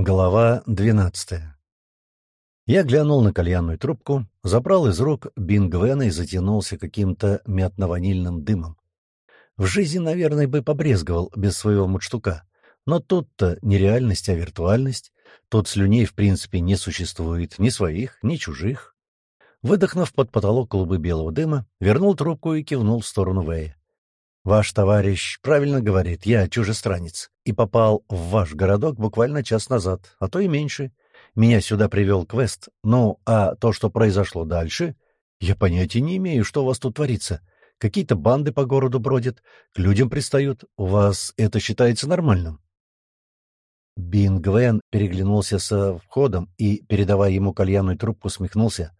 Глава двенадцатая Я глянул на кальянную трубку, забрал из рук Бингвена и затянулся каким-то мятно-ванильным дымом. В жизни, наверное, бы побрезговал без своего мундштука, но тут-то не реальность, а виртуальность. Тут слюней, в принципе, не существует ни своих, ни чужих. Выдохнув под потолок клубы белого дыма, вернул трубку и кивнул в сторону Вэя. «Ваш товарищ правильно говорит, я чужестранец, и попал в ваш городок буквально час назад, а то и меньше. Меня сюда привел квест. Ну, а то, что произошло дальше, я понятия не имею, что у вас тут творится. Какие-то банды по городу бродят, к людям пристают. У вас это считается нормальным?» Бин Гвен переглянулся со входом и, передавая ему кальянную трубку, усмехнулся.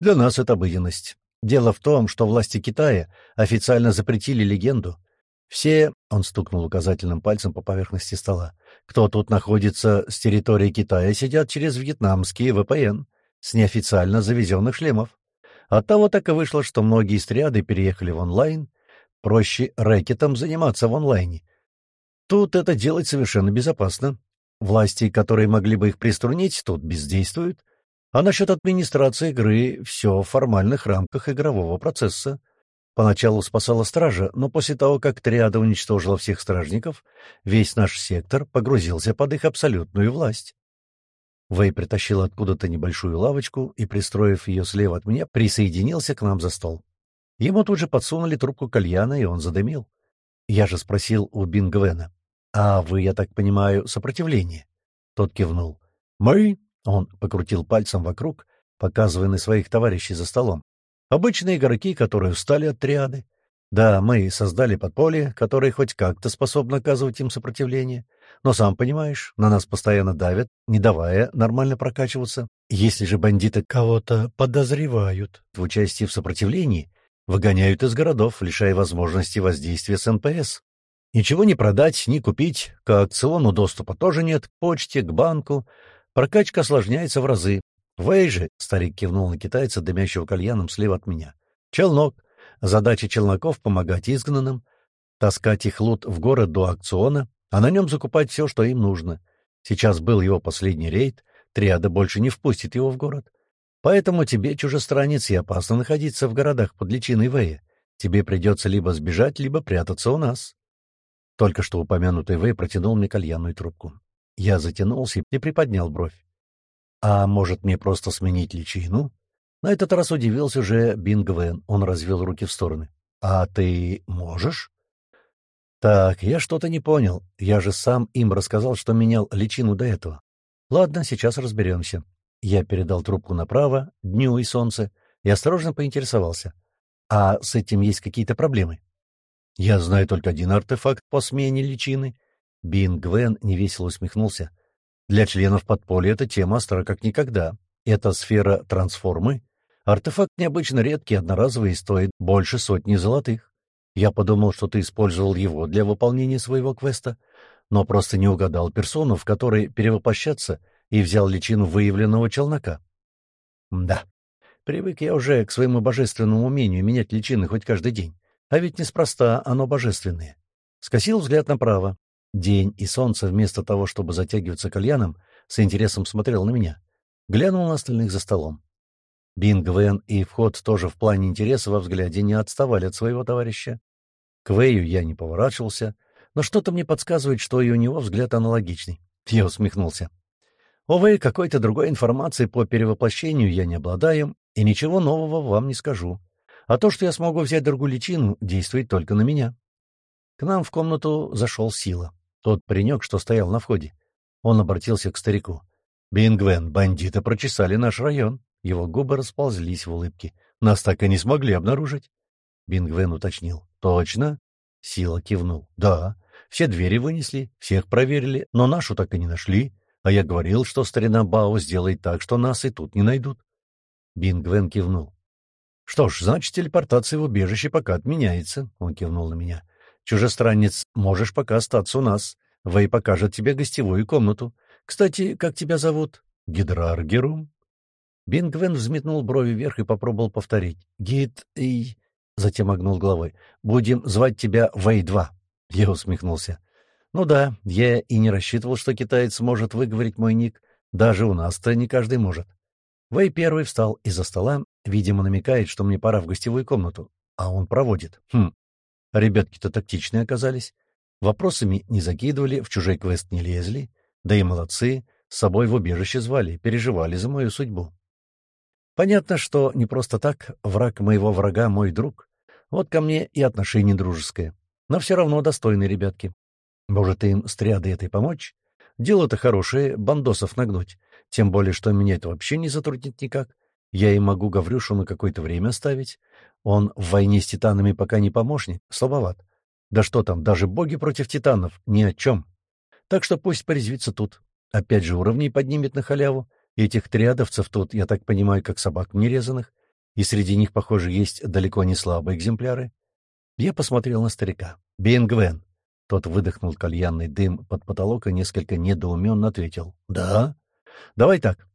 «Для нас это обыденность. Дело в том, что власти Китая официально запретили легенду. Все, он стукнул указательным пальцем по поверхности стола, кто тут находится с территории Китая, сидят через вьетнамские VPN с неофициально завезенных шлемов. Оттого так и вышло, что многие стриады переехали в онлайн. Проще рэкетом заниматься в онлайне. Тут это делать совершенно безопасно. Власти, которые могли бы их приструнить, тут бездействуют. А насчет администрации игры все в формальных рамках игрового процесса. Поначалу спасала стража, но после того, как триада уничтожила всех стражников, весь наш сектор погрузился под их абсолютную власть. Вэй притащил откуда-то небольшую лавочку и, пристроив ее слева от меня, присоединился к нам за стол. Ему тут же подсунули трубку кальяна, и он задымил. Я же спросил у Бингвена, «А вы, я так понимаю, сопротивление?» Тот кивнул. «Мы он покрутил пальцем вокруг, показывая на своих товарищей за столом. Обычные игроки, которые устали от триады. Да, мы создали подполье, которое хоть как-то способно оказывать им сопротивление. Но, сам понимаешь, на нас постоянно давят, не давая нормально прокачиваться. Если же бандиты кого-то подозревают в участии в сопротивлении, выгоняют из городов, лишая возможности воздействия с НПС. Ничего не продать, ни купить, к аукциону доступа тоже нет, к почте, к банку, Прокачка осложняется в разы. Вэй же, — старик кивнул на китайца, дымящего кальяном слева от меня. Челнок. Задача челноков — помогать изгнанным, таскать их лут в город до аукциона, а на нем закупать все, что им нужно. Сейчас был его последний рейд, триада больше не впустит его в город. Поэтому тебе, чужестранец, и опасно находиться в городах под личиной Вэя. Тебе придется либо сбежать, либо прятаться у нас. Только что упомянутый Вэй протянул мне кальянную трубку. Я затянулся и приподнял бровь. «А может, мне просто сменить личину?» На этот раз удивился уже Бингвен. Он развел руки в стороны. «А ты можешь?» «Так, я что-то не понял. Я же сам им рассказал, что менял личину до этого. Ладно, сейчас разберемся». Я передал трубку направо, дню и солнце, и осторожно поинтересовался. «А с этим есть какие-то проблемы?» «Я знаю только один артефакт по смене личины, Бин Гвен невесело усмехнулся. Для членов подполья эта тема остра как никогда. Это сфера трансформы. Артефакт необычно редкий, одноразовый и стоит больше сотни золотых. Я подумал, что ты использовал его для выполнения своего квеста, но просто не угадал персону, в которой перевоплощаться, и взял личину выявленного челнока. Да, привык я уже к своему божественному умению менять личины хоть каждый день. А ведь неспроста оно божественное. Скосил взгляд направо. День и солнце, вместо того, чтобы затягиваться кальяном, с интересом смотрел на меня. Глянул на остальных за столом. Бин, Гвен и Вход тоже в плане интереса во взгляде не отставали от своего товарища. К Вэю я не поворачивался, но что-то мне подсказывает, что и у него взгляд аналогичный. Я усмехнулся. Увы, какой-то другой информации по перевоплощению я не обладаю, и ничего нового вам не скажу. А то, что я смогу взять другую личину, действует только на меня. К нам в комнату зашел Сила. Тот паренек, что стоял на входе. Он обратился к старику. «Бингвен, бандиты прочесали наш район». Его губы расползлись в улыбке. «Нас так и не смогли обнаружить». Бингвен уточнил. «Точно?» Сила кивнул. «Да. Все двери вынесли, всех проверили, но нашу так и не нашли. А я говорил, что старина Бао сделает так, что нас и тут не найдут». Бингвен кивнул. «Что ж, значит, телепортация в убежище пока отменяется», — он кивнул на меня. Чужестранец, можешь пока остаться у нас. Вэй покажет тебе гостевую комнату. Кстати, как тебя зовут? Гидраргерум. Бингвен взметнул брови вверх и попробовал повторить. Гид и... Затем огнул головой. «Будем звать тебя Вэй-2». Я усмехнулся. Ну да, я и не рассчитывал, что китаец может выговорить мой ник. Даже у нас-то не каждый может. Вэй первый встал из-за стола, видимо, намекает, что мне пора в гостевую комнату. А он проводит. Хм. Ребятки-то тактичные оказались. Вопросами не закидывали, в чужой квест не лезли. Да и молодцы, с собой в убежище звали, переживали за мою судьбу. Понятно, что не просто так враг моего врага — мой друг. Вот ко мне и отношение дружеское. Но все равно достойные ребятки. Может, им с триадой этой помочь? Дело-то хорошее, бандосов нагнуть. Тем более, что меня это вообще не затруднит никак. Я и могу Гаврюшу на какое-то время оставить. Он в войне с титанами пока не помощник, слабоват. Да что там, даже боги против титанов, ни о чем. Так что пусть порезвится тут. Опять же, уровней поднимет на халяву. Этих триадовцев тут, я так понимаю, как собак нерезанных. И среди них, похоже, есть далеко не слабые экземпляры. Я посмотрел на старика. «Бенгвен». Тот выдохнул кальянный дым под потолок и несколько недоуменно ответил. «Да? Давай так.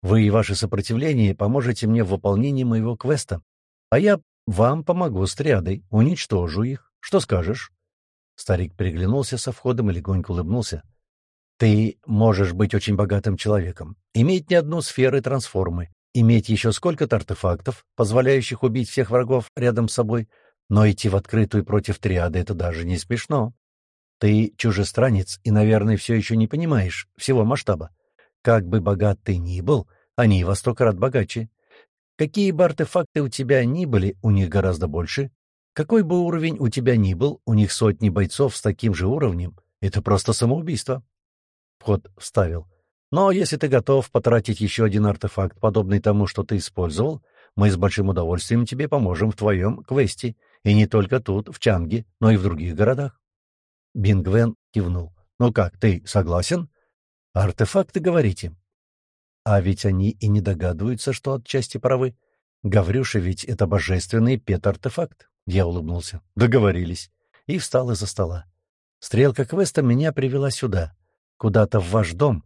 Вы и ваше сопротивление поможете мне в выполнении моего квеста, а я вам помогу с триадой, уничтожу их. Что скажешь?» Старик переглянулся со входом и легонько улыбнулся. «Ты можешь быть очень богатым человеком, иметь не одну сферу трансформы, иметь еще сколько-то артефактов, позволяющих убить всех врагов рядом с собой, но идти в открытую против триады — это даже не смешно. Ты чужестранец и, наверное, все еще не понимаешь всего масштаба. Как бы богат ты ни был, они во сто богаче. Какие бы артефакты у тебя ни были, у них гораздо больше. Какой бы уровень у тебя ни был, у них сотни бойцов с таким же уровнем. Это просто самоубийство. Вход вставил. Но если ты готов потратить еще один артефакт, подобный тому, что ты использовал, мы с большим удовольствием тебе поможем в твоем квесте, и не только тут, в Чанге, но и в других городах. Бингвен кивнул. «Ну как, ты согласен?» «Артефакты, говорите?» «А ведь они и не догадываются, что отчасти правы. Гаврюша ведь это божественный пет-артефакт». Я улыбнулся. «Договорились». И встал из-за стола. Стрелка квеста меня привела сюда, куда-то в ваш дом,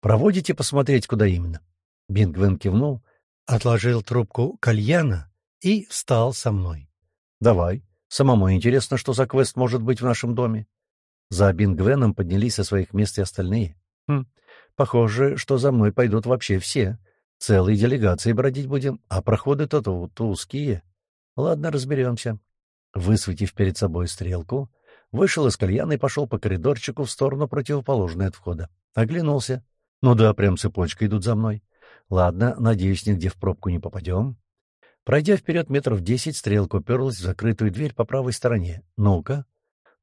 Проводите посмотреть, куда именно?» Бингвен кивнул, отложил трубку кальяна и встал со мной. «Давай. Самому интересно, что за квест может быть в нашем доме». За Бингвеном поднялись со своих мест и остальные. «Хм, похоже, что за мной пойдут вообще все. Целые делегации бродить будем, а проходы-то тут узкие. Ладно, разберемся». Высветив перед собой стрелку, вышел из кальяна и пошел по коридорчику в сторону противоположной от входа. Оглянулся. Ну да, прям цепочкой идут за мной. Ладно, надеюсь, нигде в пробку не попадем. Пройдя вперед метров десять, стрелка уперлась в закрытую дверь по правой стороне. Ну-ка.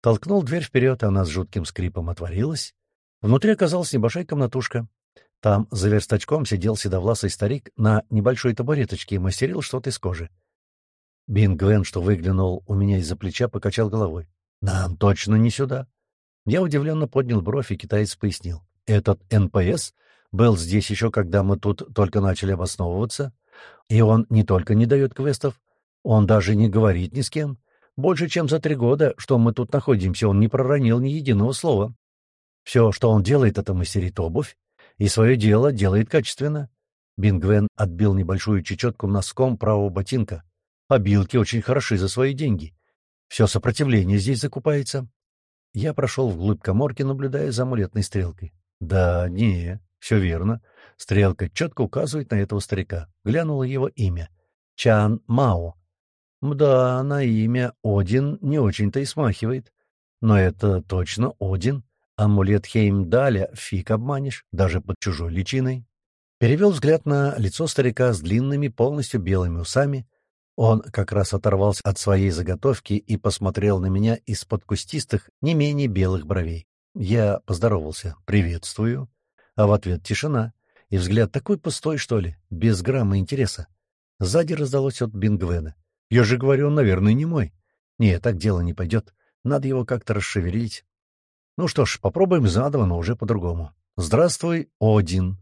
Толкнул дверь вперед, она с жутким скрипом отворилась. Внутри оказалась небольшая комнатушка. Там за верстачком сидел седовласый старик на небольшой табуреточке и мастерил что-то из кожи. Бин Гвен, что выглянул у меня из-за плеча, покачал головой. «Нам точно не сюда». Я удивленно поднял бровь, и китаец пояснил. Этот НПС был здесь еще, когда мы тут только начали обосновываться. И он не только не дает квестов, он даже не говорит ни с кем. Больше чем за три года, что мы тут находимся, он не проронил ни единого слова. Все, что он делает, это мастерит обувь, и свое дело делает качественно. Бингвен отбил небольшую чечетку носком правого ботинка. Обилки очень хороши за свои деньги. Все сопротивление здесь закупается. Я прошел вглубь коморки, наблюдая за амулетной стрелкой. Да, не, все верно. Стрелка четко указывает на этого старика. Глянуло его имя. Чан Мао. Да, на имя Один не очень-то и смахивает. Но это точно Один. Амулет Хеймдаля фиг обманешь, даже под чужой личиной. Перевел взгляд на лицо старика с длинными, полностью белыми усами. Он как раз оторвался от своей заготовки и посмотрел на меня из-под кустистых, не менее белых бровей. Я поздоровался. «Приветствую». А в ответ тишина. И взгляд такой пустой, что ли, без грамма интереса. Сзади раздалось от Бингвена. «Я же говорю, он, наверное, не мой». «Не, так дело не пойдет. Надо его как-то расшевелить». «Ну что ж, попробуем заново, но уже по-другому». «Здравствуй, Один».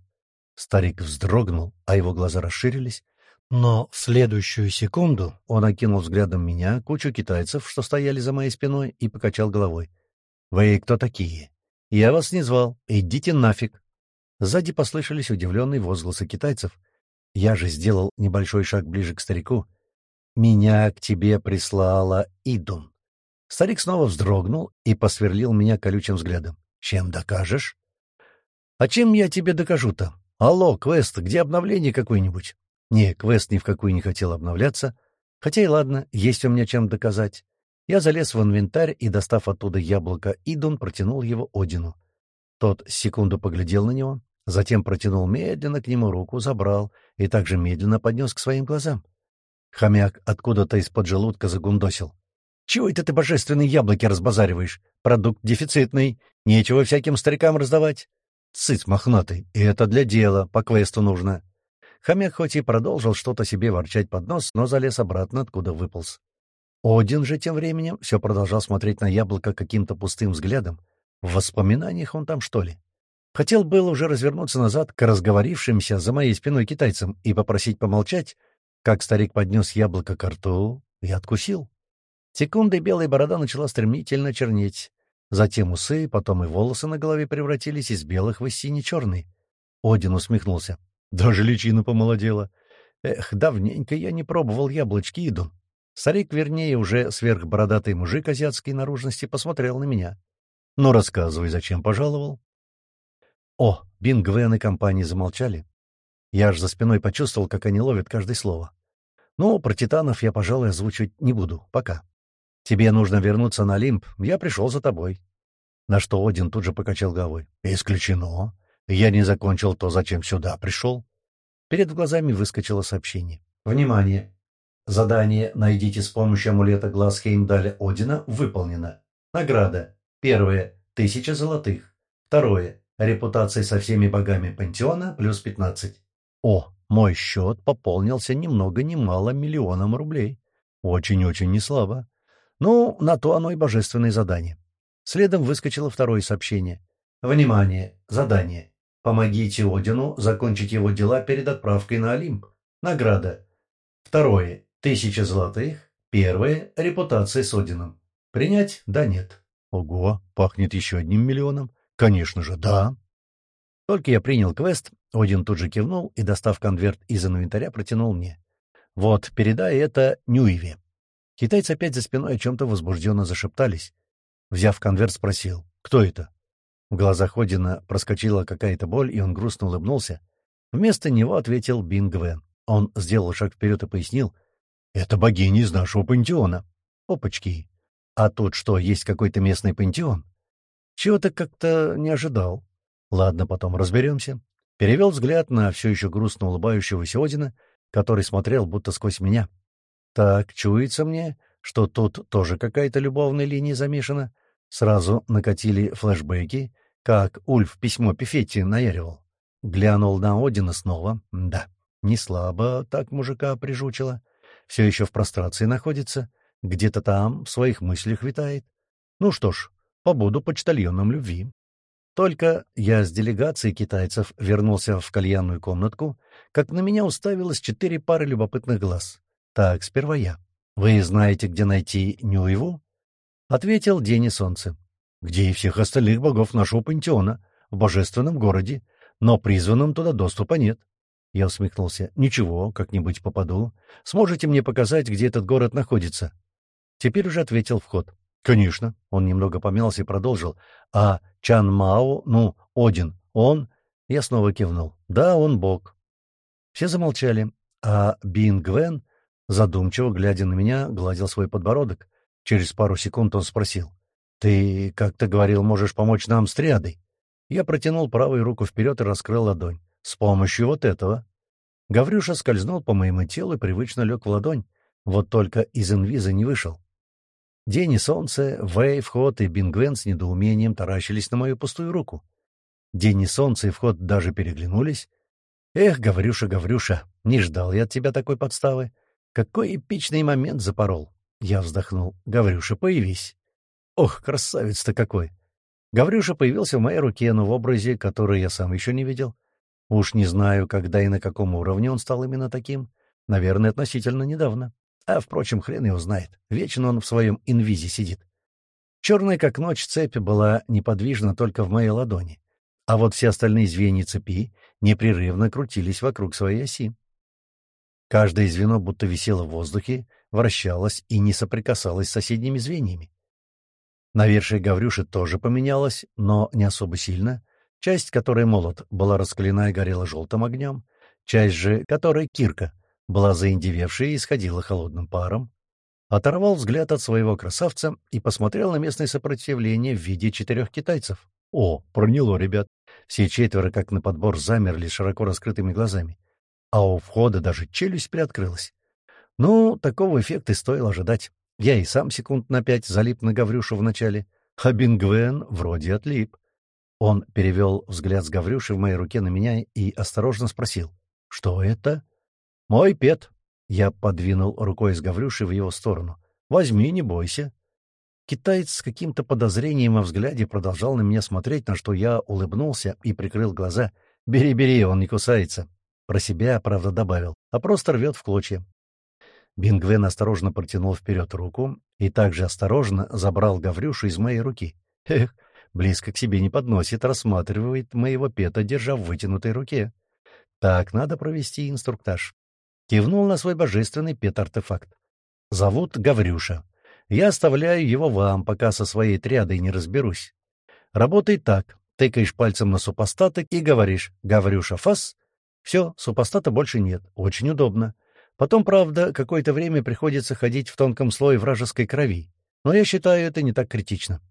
Старик вздрогнул, а его глаза расширились. Но в следующую секунду он окинул взглядом меня, кучу китайцев, что стояли за моей спиной, и покачал головой. «Вы кто такие?» «Я вас не звал. Идите нафиг!» Сзади послышались удивленные возгласы китайцев. Я же сделал небольшой шаг ближе к старику. «Меня к тебе прислала Идун. Старик снова вздрогнул и посверлил меня колючим взглядом. «Чем докажешь?» «А чем я тебе докажу-то? Алло, квест, где обновление какое-нибудь?» «Не, квест ни в какую не хотел обновляться. Хотя и ладно, есть у меня чем доказать». Я залез в инвентарь и, достав оттуда яблоко Идун, протянул его Одину. Тот секунду поглядел на него, затем протянул медленно к нему руку, забрал и также медленно поднес к своим глазам. Хомяк откуда-то из-под желудка загундосил. «Чего это ты божественные яблоки разбазариваешь? Продукт дефицитный, нечего всяким старикам раздавать». «Цыц, мохнатый, и это для дела, по квесту нужно». Хомяк хоть и продолжил что-то себе ворчать под нос, но залез обратно, откуда выполз. Один же тем временем все продолжал смотреть на яблоко каким-то пустым взглядом. В воспоминаниях он там, что ли? Хотел было уже развернуться назад к разговорившимся за моей спиной китайцам и попросить помолчать, как старик поднес яблоко к рту и откусил. Секундой белая борода начала стремительно чернеть. Затем усы, потом и волосы на голове превратились из белых в сине-черные. Один усмехнулся. Даже личина помолодела. Эх, давненько я не пробовал яблочки Идун. Старик, вернее, уже сверхбородатый мужик азиатской наружности, посмотрел на меня. «Ну, рассказывай, зачем пожаловал?» О, Бингвен и компании замолчали. Я аж за спиной почувствовал, как они ловят каждое слово. Ну, про титанов я, пожалуй, озвучивать не буду. Пока. Тебе нужно вернуться на Олимп. Я пришел за тобой. На что Один тут же покачал головой. Исключено. Я не закончил то, зачем сюда пришел. Перед глазами выскочило сообщение. Внимание! Задание «Найдите с помощью амулета глаз Хеймдаля Одина» выполнено. Награда. Первое — тысяча золотых. Второе — репутация со всеми богами пантеона плюс пятнадцать. О, мой счет пополнился ни много ни мало миллионом рублей. Очень-очень неслабо. Ну, на то оно и божественное задание. Следом выскочило второе сообщение. Внимание! Задание. Помогите Одину закончить его дела перед отправкой на Олимп. Награда. Второе. Тысяча золотых. Первое. Репутация с Одином. Принять? Да, нет. Ого, пахнет еще одним миллионом. Конечно же, да. Только я принял квест, один тут же кивнул и, достав конверт из инвентаря, протянул мне. «Вот, передай это Нюеве». Китайцы опять за спиной о чем-то возбужденно зашептались. Взяв конверт, спросил, «Кто это?» В глазах Одина проскочила какая-то боль, и он грустно улыбнулся. Вместо него ответил Бингвен. Он сделал шаг вперед и пояснил, «Это богиня из нашего пантеона». «Опачки! А тут что, есть какой-то местный пантеон?» «Чего-то как-то не ожидал». «Ладно, потом разберемся». Перевел взгляд на все еще грустно улыбающегося Одина, который смотрел будто сквозь меня. Так, чуется мне, что тут тоже какая-то любовная линия замешана. Сразу накатили флешбеки, как Ульф письмо Пифетти наяривал. Глянул на Одина снова. Да, не слабо так мужика прижучило. Все еще в прострации находится, где-то там в своих мыслях витает. Ну что ж, побуду почтальоном любви. Только я с делегацией китайцев вернулся в кальянную комнатку, как на меня уставилось четыре пары любопытных глаз. Так, сперва я. «Вы знаете, где найти Нюеву?» — ответил День и Солнце. «Где и всех остальных богов нашего пантеона, в божественном городе, но призванным туда доступа нет». Я усмехнулся. «Ничего, как-нибудь попаду. Сможете мне показать, где этот город находится?» Теперь уже ответил вход. «Конечно». Он немного помялся и продолжил. «А Чан Мао, ну, Один, он...» Я снова кивнул. «Да, он бог». Все замолчали, а Бин Гвен, задумчиво глядя на меня, гладил свой подбородок. Через пару секунд он спросил. «Ты, как то говорил, можешь помочь нам с триадой?» Я протянул правую руку вперед и раскрыл ладонь. «С помощью вот этого». Гаврюша скользнул по моему телу и привычно лег в ладонь. Вот только из инвиза не вышел. День и солнце, Вэй, Вход и Бингвен с недоумением таращились на мою пустую руку. День и солнце и Вход даже переглянулись. «Эх, Гаврюша, Гаврюша, не ждал я от тебя такой подставы. Какой эпичный момент запорол!» Я вздохнул. «Гаврюша, появись!» «Ох, красавец-то какой!» Гаврюша появился в моей руке, но в образе, который я сам еще не видел. Уж не знаю, когда и на каком уровне он стал именно таким. Наверное, относительно недавно. А, впрочем, хрен его знает. Вечно он в своем инвизе сидит. Черная, как ночь, цепь была неподвижна только в моей ладони. А вот все остальные звенья цепи непрерывно крутились вокруг своей оси. Каждое звено будто висело в воздухе, вращалось и не соприкасалось с соседними звеньями. Навершие Гаврюши тоже поменялось, но не особо сильно. Часть, которая молот, была раскалена и горела желтым огнем. Часть же, которая кирка, была заиндевевшей и исходила холодным паром. Оторвал взгляд от своего красавца и посмотрел на местное сопротивление в виде четырех китайцев. О, проняло, ребят. Все четверо, как на подбор, замерли широко раскрытыми глазами. А у входа даже челюсть приоткрылась. Ну, такого эффекта и стоило ожидать. Я и сам секунд на пять залип на Гаврюшу вначале, а Бингвен вроде отлип. Он перевел взгляд с Гаврюши в моей руке на меня и осторожно спросил. «Что это?» «Мой пет». Я подвинул рукой с Гаврюши в его сторону. «Возьми, не бойся». Китаец с каким-то подозрением во взгляде продолжал на меня смотреть, на что я улыбнулся и прикрыл глаза. «Бери, бери, он не кусается». Про себя, правда, добавил, а просто рвет в клочья. Бингвен осторожно протянул вперед руку и также осторожно забрал Гаврюшу из моей руки. Эх, близко к себе не подносит, рассматривает моего пета, держа в вытянутой руке. Так, надо провести инструктаж. Кивнул на свой божественный пет-артефакт. Зовут Гаврюша. Я оставляю его вам, пока со своей триадой не разберусь. Работай так. Тыкаешь пальцем на супостаток и говоришь «Гаврюша, фас». Все, супостата больше нет. Очень удобно. Потом, правда, какое-то время приходится ходить в тонком слое вражеской крови, но я считаю, это не так критично.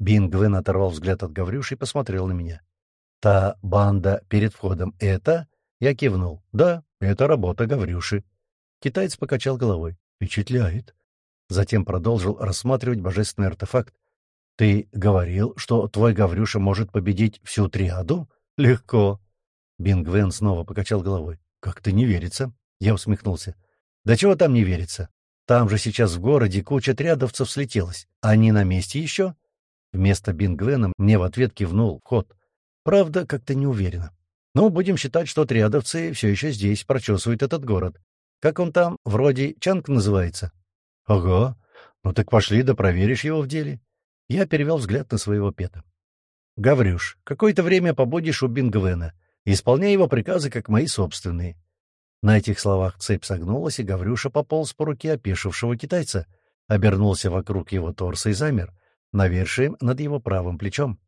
Бингвен оторвал взгляд от Гаврюши и посмотрел на меня. «Та банда перед входом — это...» Я кивнул. «Да, это работа Гаврюши». Китаец покачал головой. «Впечатляет». Затем продолжил рассматривать божественный артефакт. «Ты говорил, что твой Гаврюша может победить всю триаду? Легко». Бингвен снова покачал головой. «Как-то не верится». Я усмехнулся. «Да чего там не верится? Там же сейчас в городе куча трядовцев слетелась. Они на месте еще?» Вместо Бингвена мне в ответ кивнул вход. Правда, как-то не уверенно. Ну, будем считать, что трядовцы все еще здесь прочесывают этот город. Как он там, вроде Чанг называется? — Ага. Ну так пошли, да проверишь его в деле. Я перевел взгляд на своего пета. — Гаврюш, какое-то время побудешь у Бингвена. Исполняй его приказы, как мои собственные. На этих словах цепь согнулась, и Гаврюша пополз по руке опешившего китайца, обернулся вокруг его торса и замер, навершием над его правым плечом.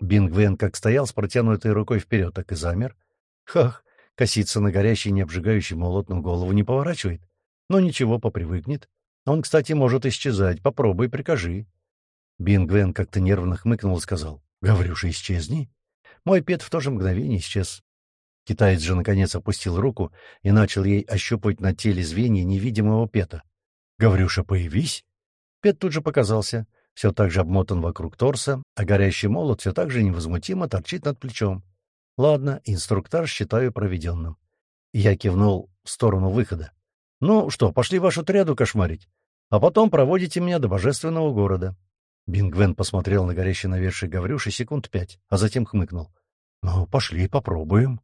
Бингвен как стоял с протянутой рукой вперед, так и замер. Хах, косится на горящий необжигающий молот, но голову не поворачивает. Но ничего, попривыкнет. Он, кстати, может исчезать, попробуй, прикажи. Бингвен как-то нервно хмыкнул и сказал, «Гаврюша, исчезни». Мой пет в то же мгновение исчез. Китаец же, наконец, опустил руку и начал ей ощупывать на теле звенья невидимого пета. «Гаврюша, появись!» Пет тут же показался, все так же обмотан вокруг торса, а горящий молот все так же невозмутимо торчит над плечом. «Ладно, инструктаж считаю проведенным». Я кивнул в сторону выхода. «Ну что, пошли вашу тряду кошмарить, а потом проводите меня до божественного города». Бингвен посмотрел на горящий навершие Гаврюши секунд пять, а затем хмыкнул. «Ну, пошли, попробуем».